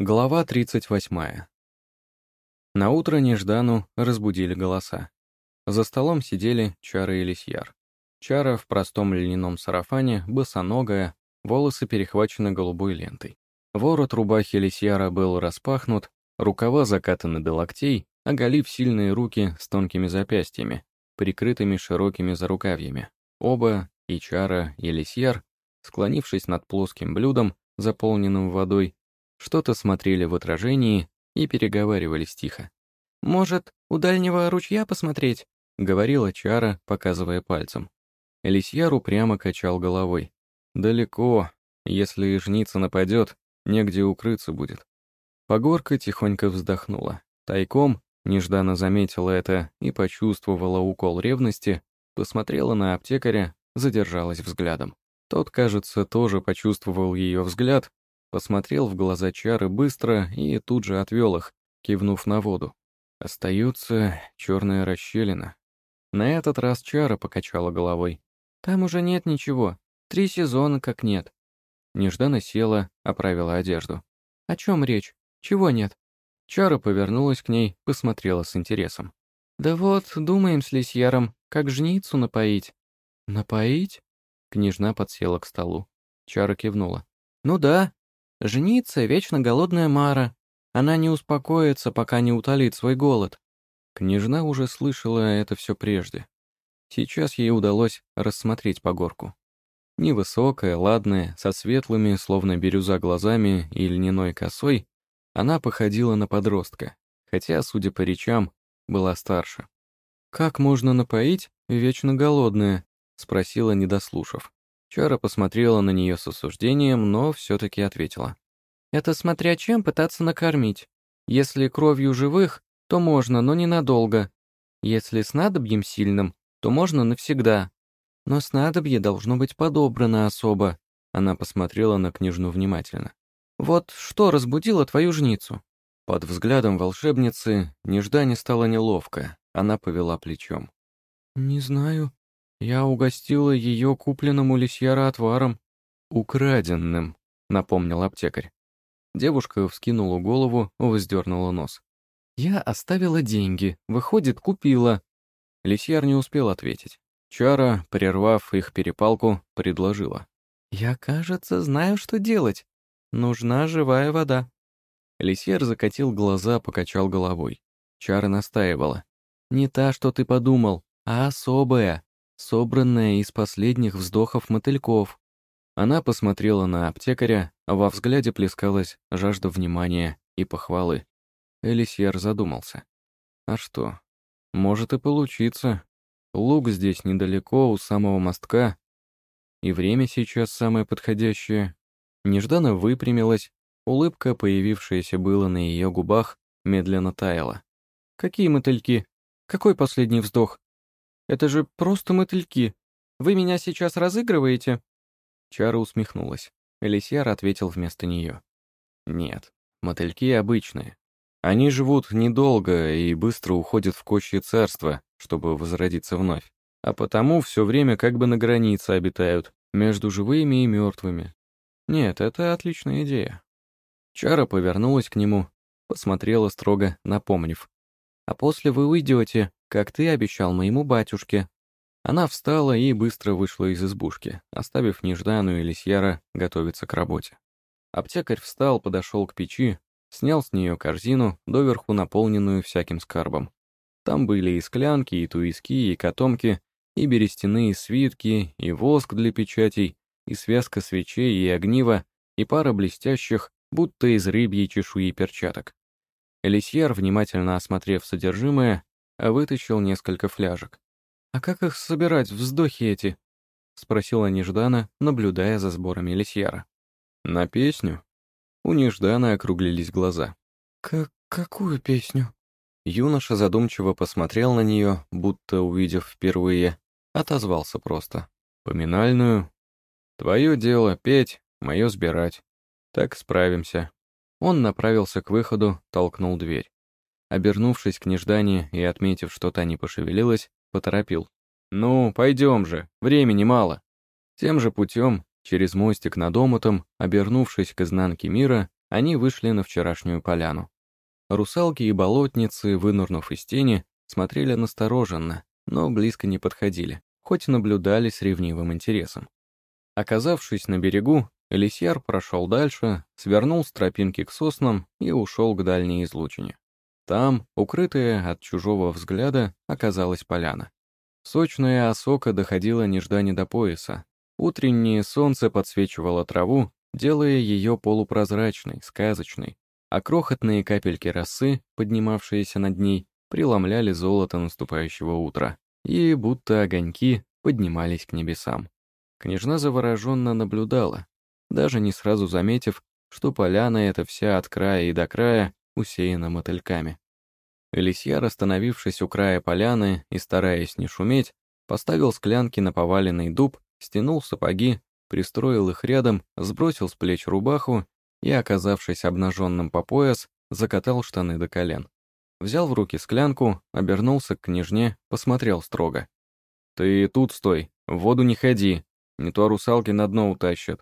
Глава 38. На утро неждану разбудили голоса. За столом сидели Чара и Лисьяр. Чара в простом льняном сарафане, босоногая, волосы перехвачены голубой лентой. Ворот рубахи Лисьяра был распахнут, рукава закатаны до локтей, оголив сильные руки с тонкими запястьями, прикрытыми широкими зарукавьями. Оба, и Чара, и Лисьяр, склонившись над плоским блюдом, заполненным водой, что-то смотрели в отражении и переговаривались тихо. «Может, у дальнего ручья посмотреть?» — говорила Чара, показывая пальцем. Элисьяр упрямо качал головой. «Далеко. Если жница нападет, негде укрыться будет». Погорка тихонько вздохнула. Тайком, нежданно заметила это и почувствовала укол ревности, посмотрела на аптекаря, задержалась взглядом. Тот, кажется, тоже почувствовал ее взгляд, посмотрел в глаза Чары быстро и тут же отвел их, кивнув на воду. Остается черная расщелина. На этот раз Чара покачала головой. «Там уже нет ничего. Три сезона как нет». Нежданно села, оправила одежду. «О чем речь? Чего нет?» Чара повернулась к ней, посмотрела с интересом. «Да вот, думаем с Лисьяром, как жницу напоить». «Напоить?» Княжна подсела к столу. Чара кивнула. «Ну да, Жница — вечно голодная Мара. Она не успокоится, пока не утолит свой голод. Княжна уже слышала это все прежде. Сейчас ей удалось рассмотреть погорку. Невысокая, ладная, со светлыми, словно бирюза глазами и льняной косой, она походила на подростка, хотя, судя по речам, была старше. «Как можно напоить вечно голодная?» — спросила, не дослушав. Чара посмотрела на нее с осуждением, но все-таки ответила. «Это смотря чем пытаться накормить. Если кровью живых, то можно, но ненадолго. Если снадобьем сильным, то можно навсегда. Но снадобье должно быть подобрано особо». Она посмотрела на княжну внимательно. «Вот что разбудило твою жницу?» Под взглядом волшебницы неждане стало неловко, она повела плечом. «Не знаю», я угостила ее купленным у лисьяра отваром. Украденным, напомнил аптекарь. Девушка вскинула голову, воздернула нос. «Я оставила деньги. Выходит, купила». Лисьяр не успел ответить. Чара, прервав их перепалку, предложила. «Я, кажется, знаю, что делать. Нужна живая вода». Лисьяр закатил глаза, покачал головой. Чара настаивала. «Не та, что ты подумал, а особая собранная из последних вздохов мотыльков. Она посмотрела на аптекаря, а во взгляде плескалась жажда внимания и похвалы. Элисьер задумался. А что? Может и получиться. Луг здесь недалеко, у самого мостка. И время сейчас самое подходящее. Нежданно выпрямилась, улыбка, появившаяся было на ее губах, медленно таяла. «Какие мотыльки? Какой последний вздох?» Это же просто мотыльки. Вы меня сейчас разыгрываете?» Чара усмехнулась. Элисьяр ответил вместо нее. «Нет, мотыльки обычные. Они живут недолго и быстро уходят в кощее царство, чтобы возродиться вновь. А потому все время как бы на границе обитают, между живыми и мертвыми. Нет, это отличная идея». Чара повернулась к нему, посмотрела строго, напомнив. «А после вы уйдете, как ты обещал моему батюшке». Она встала и быстро вышла из избушки, оставив Неждану и Лисьяра готовиться к работе. Аптекарь встал, подошел к печи, снял с нее корзину, доверху наполненную всяким скарбом. Там были и склянки, и туиски, и котомки, и берестяные свитки, и воск для печатей, и связка свечей, и огнива, и пара блестящих, будто из рыбьей чешуи перчаток. Элисьер, внимательно осмотрев содержимое, вытащил несколько фляжек. «А как их собирать, вздохи эти?» — спросила Неждана, наблюдая за сборами Лисьяра. «На песню?» У Неждана округлились глаза. «Как какую песню?» Юноша задумчиво посмотрел на нее, будто увидев впервые, отозвался просто. «Поминальную? Твое дело петь, мое сбирать. Так справимся». Он направился к выходу, толкнул дверь. Обернувшись к неждании и отметив, что та не пошевелилась, поторопил. «Ну, пойдем же, времени мало». Тем же путем, через мостик над омутом, обернувшись к изнанке мира, они вышли на вчерашнюю поляну. Русалки и болотницы, вынурнув из тени, смотрели настороженно, но близко не подходили, хоть наблюдали с ревнивым интересом. Оказавшись на берегу, Элисьяр прошел дальше, свернул с тропинки к соснам и ушел к дальней излучине. Там, укрытая от чужого взгляда, оказалась поляна. Сочная осока доходила неждане до пояса. Утреннее солнце подсвечивало траву, делая ее полупрозрачной, сказочной, а крохотные капельки росы, поднимавшиеся над ней, преломляли золото наступающего утра, и, будто огоньки, поднимались к небесам. Княжна завороженно наблюдала, даже не сразу заметив, что поляна эта вся от края и до края усеяна мотыльками. Элисьяр, остановившись у края поляны и стараясь не шуметь, поставил склянки на поваленный дуб, стянул сапоги, пристроил их рядом, сбросил с плеч рубаху и, оказавшись обнаженным по пояс, закатал штаны до колен. Взял в руки склянку, обернулся к княжне, посмотрел строго. «Ты тут стой, в воду не ходи, не то русалки на дно утащат».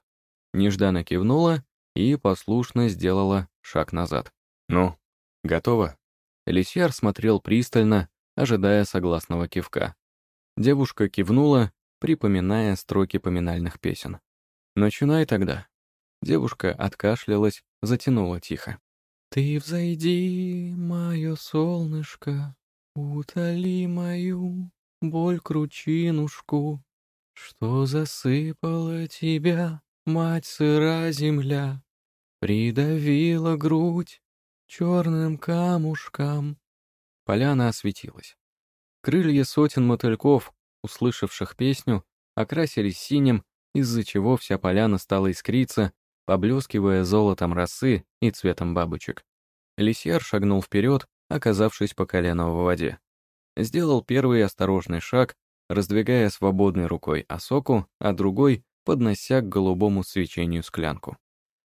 Нежданно кивнула и послушно сделала шаг назад. «Ну, готово?» Элисьяр смотрел пристально, ожидая согласного кивка. Девушка кивнула, припоминая строки поминальных песен. «Начинай тогда». Девушка откашлялась, затянула тихо. «Ты взойди, мое солнышко, утоли мою боль-кручинушку, что засыпала тебя, мать сыра земля, придавила грудь черным камушкам. Поляна осветилась. Крылья сотен мотыльков, услышавших песню, окрасились синим, из-за чего вся поляна стала искриться, поблескивая золотом росы и цветом бабочек. Лисьяр шагнул вперед, оказавшись по колено в воде. Сделал первый осторожный шаг, раздвигая свободной рукой осоку, а другой поднося к голубому свечению склянку.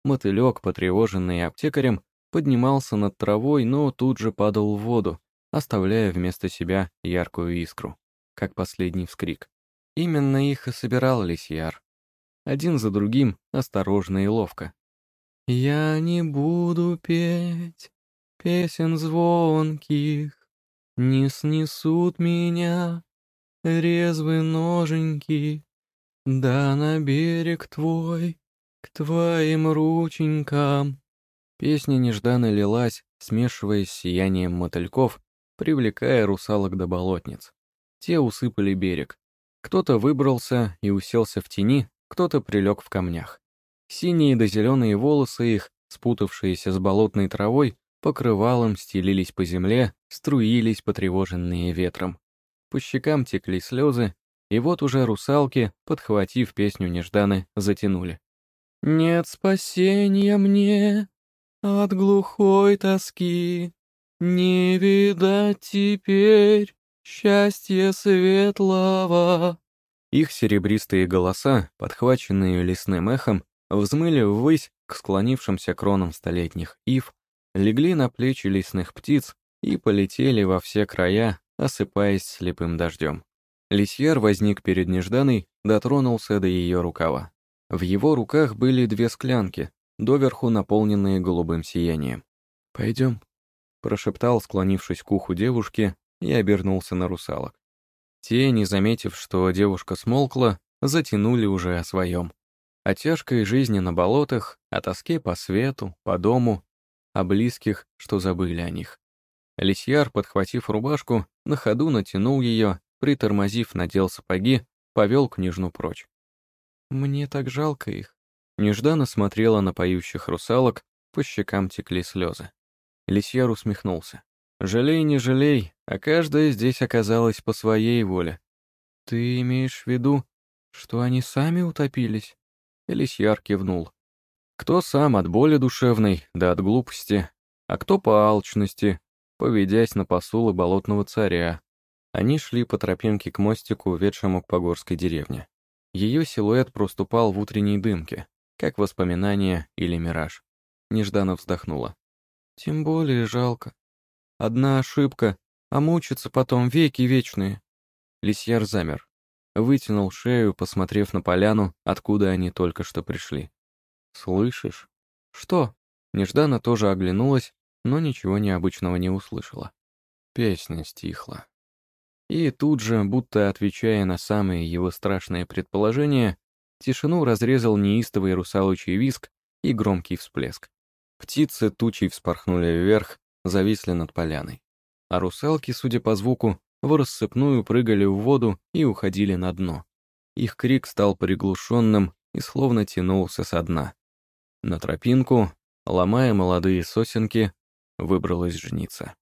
Мотылек, потревоженный аптекарем, поднимался над травой, но тут же падал в воду, оставляя вместо себя яркую искру, как последний вскрик. Именно их и собирал Лисьяр. Один за другим, осторожно и ловко. «Я не буду петь песен звонких, Не снесут меня резвые ноженьки, Да на берег твой, к твоим рученькам Песня нежданно лилась, смешиваясь с сиянием мотыльков, привлекая русалок до болотниц. Те усыпали берег. Кто-то выбрался и уселся в тени, кто-то прилег в камнях. Синие да зеленые волосы их, спутавшиеся с болотной травой, покрывалом стелились по земле, струились потревоженные ветром. По щекам текли слезы, и вот уже русалки, подхватив песню нежданы, затянули. «Нет спасения мне, от глухой тоски Не видать теперь счастья светлого. Их серебристые голоса, подхваченные лесным эхом, взмыли ввысь к склонившимся кронам столетних ив, легли на плечи лесных птиц и полетели во все края, осыпаясь слепым дождем. Лисьяр возник перед Нежданой, дотронулся до ее рукава. В его руках были две склянки, доверху наполненные голубым сиянием. «Пойдем», — прошептал, склонившись к уху девушки, и обернулся на русалок. Те, не заметив, что девушка смолкла, затянули уже о своем. О тяжкой жизни на болотах, о тоске по свету, по дому, о близких, что забыли о них. Лисьяр, подхватив рубашку, на ходу натянул ее, притормозив, надел сапоги, повел княжну прочь. «Мне так жалко их», Нежданно смотрела на поющих русалок, по щекам текли слезы. Лисьяр усмехнулся. «Жалей, не жалей, а каждая здесь оказалась по своей воле». «Ты имеешь в виду, что они сами утопились?» Лисьяр кивнул. «Кто сам от боли душевной, да от глупости, а кто по алчности, поведясь на посулы болотного царя». Они шли по тропинке к мостику, ведшему к Погорской деревне. Ее силуэт проступал в утренней дымке как воспоминание или мираж. Нежданно вздохнула. Тем более жалко. Одна ошибка, а мучиться потом веки вечные. Лисьяр замер. Вытянул шею, посмотрев на поляну, откуда они только что пришли. «Слышишь?» «Что?» Неждана тоже оглянулась, но ничего необычного не услышала. Песня стихла. И тут же, будто отвечая на самые его страшные предположения, тишину разрезал неистовый русалочий виск и громкий всплеск. Птицы тучей вспорхнули вверх, зависли над поляной. А русалки, судя по звуку, в рассыпную прыгали в воду и уходили на дно. Их крик стал приглушенным и словно тянулся со дна. На тропинку, ломая молодые сосенки, выбралась жница.